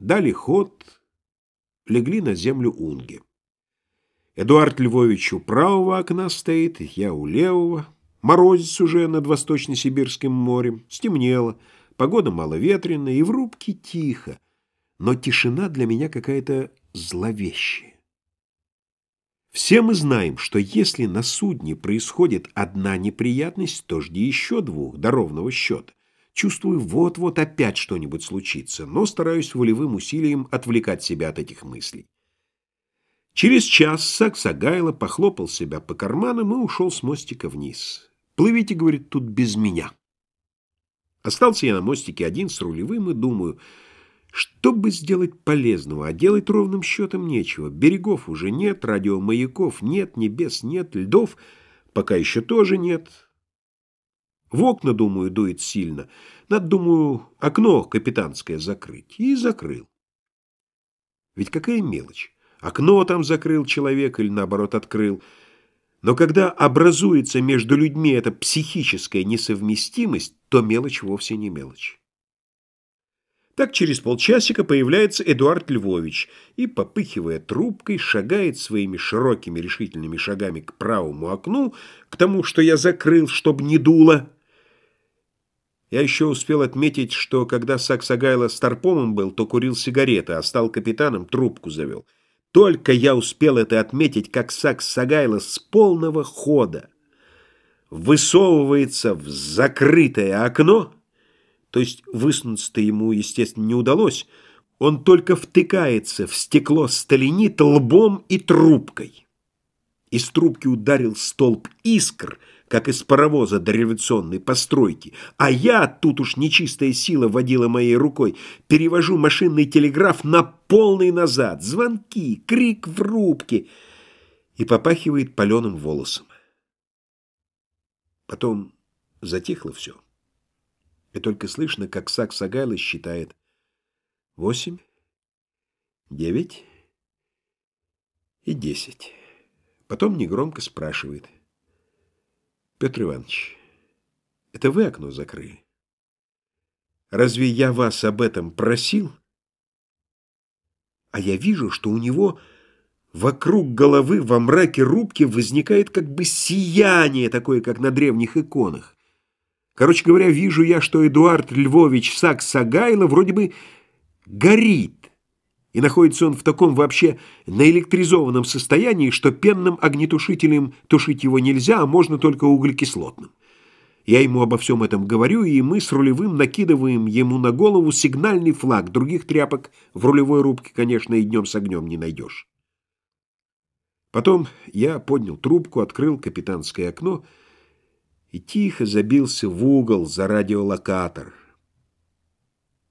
Дали ход, легли на землю унги. Эдуард Львович у правого окна стоит, я у левого. Морозец уже над Восточно-Сибирским морем. Стемнело, погода маловетренная, и в рубке тихо. Но тишина для меня какая-то зловещая. Все мы знаем, что если на судне происходит одна неприятность, то жди еще двух до ровного счета. Чувствую, вот-вот опять что-нибудь случится, но стараюсь волевым усилием отвлекать себя от этих мыслей. Через час Саксагайло похлопал себя по карманам и ушел с мостика вниз. «Плывите, — говорит, — тут без меня». Остался я на мостике один с рулевым и думаю, что бы сделать полезного, а делать ровным счетом нечего. Берегов уже нет, радиомаяков нет, небес нет, льдов пока еще тоже нет. В окна, думаю, дует сильно. Надо, думаю, окно капитанское закрыть. И закрыл. Ведь какая мелочь. Окно там закрыл человек или, наоборот, открыл. Но когда образуется между людьми эта психическая несовместимость, то мелочь вовсе не мелочь. Так через полчасика появляется Эдуард Львович и, попыхивая трубкой, шагает своими широкими решительными шагами к правому окну, к тому, что я закрыл, чтобы не дуло. Я еще успел отметить, что когда Саксагайло старпомом был, то курил сигареты, а стал капитаном, трубку завел. Только я успел это отметить, как Саксагайло с полного хода высовывается в закрытое окно, то есть высунуться-то ему, естественно, не удалось, он только втыкается в стекло сталинит лбом и трубкой. Из трубки ударил столб искр — как из паровоза до революционной постройки, а я, тут уж нечистая сила водила моей рукой, перевожу машинный телеграф на полный назад, звонки, крик в рубке, и попахивает паленым волосом. Потом затихло все, и только слышно, как Сак Сагайло считает. Восемь, девять и десять. Потом негромко спрашивает — Петр Иванович, это вы окно закрыли? Разве я вас об этом просил? А я вижу, что у него вокруг головы во мраке рубки возникает как бы сияние, такое, как на древних иконах. Короче говоря, вижу я, что Эдуард Львович Саксагайло вроде бы горит. И находится он в таком вообще наэлектризованном состоянии, что пенным огнетушителем тушить его нельзя, а можно только углекислотным. Я ему обо всем этом говорю, и мы с рулевым накидываем ему на голову сигнальный флаг. Других тряпок в рулевой рубке, конечно, и днем с огнем не найдешь. Потом я поднял трубку, открыл капитанское окно и тихо забился в угол за радиолокатор.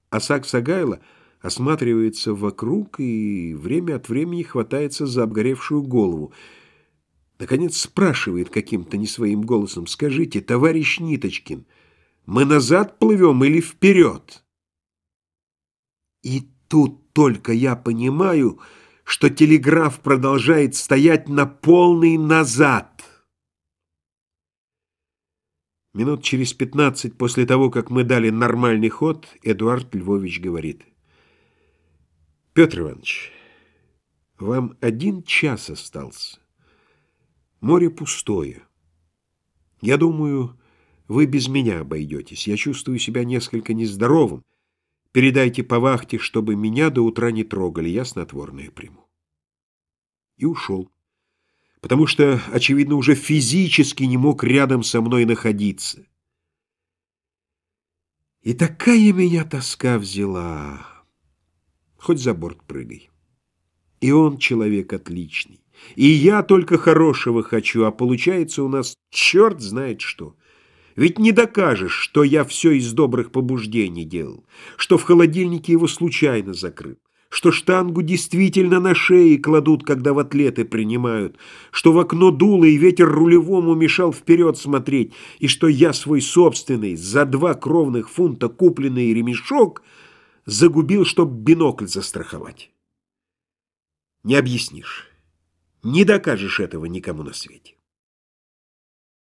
А Саксагайло осматривается вокруг и время от времени хватается за обгоревшую голову. Наконец спрашивает каким-то не своим голосом, «Скажите, товарищ Ниточкин, мы назад плывем или вперед?» И тут только я понимаю, что телеграф продолжает стоять на полный назад. Минут через пятнадцать после того, как мы дали нормальный ход, Эдуард Львович говорит, Петр Иванович, вам один час остался. Море пустое. Я думаю, вы без меня обойдетесь. Я чувствую себя несколько нездоровым. Передайте по вахте, чтобы меня до утра не трогали. Я снотворное приму. И ушел. Потому что, очевидно, уже физически не мог рядом со мной находиться. И такая меня тоска взяла хоть за борт прыгай. И он человек отличный. И я только хорошего хочу, а получается у нас черт знает что. Ведь не докажешь, что я все из добрых побуждений делал, что в холодильнике его случайно закрыл, что штангу действительно на шее кладут, когда в атлеты принимают, что в окно дуло и ветер рулевому мешал вперед смотреть, и что я свой собственный за два кровных фунта купленный ремешок — загубил, чтоб бинокль застраховать. Не объяснишь, не докажешь этого никому на свете.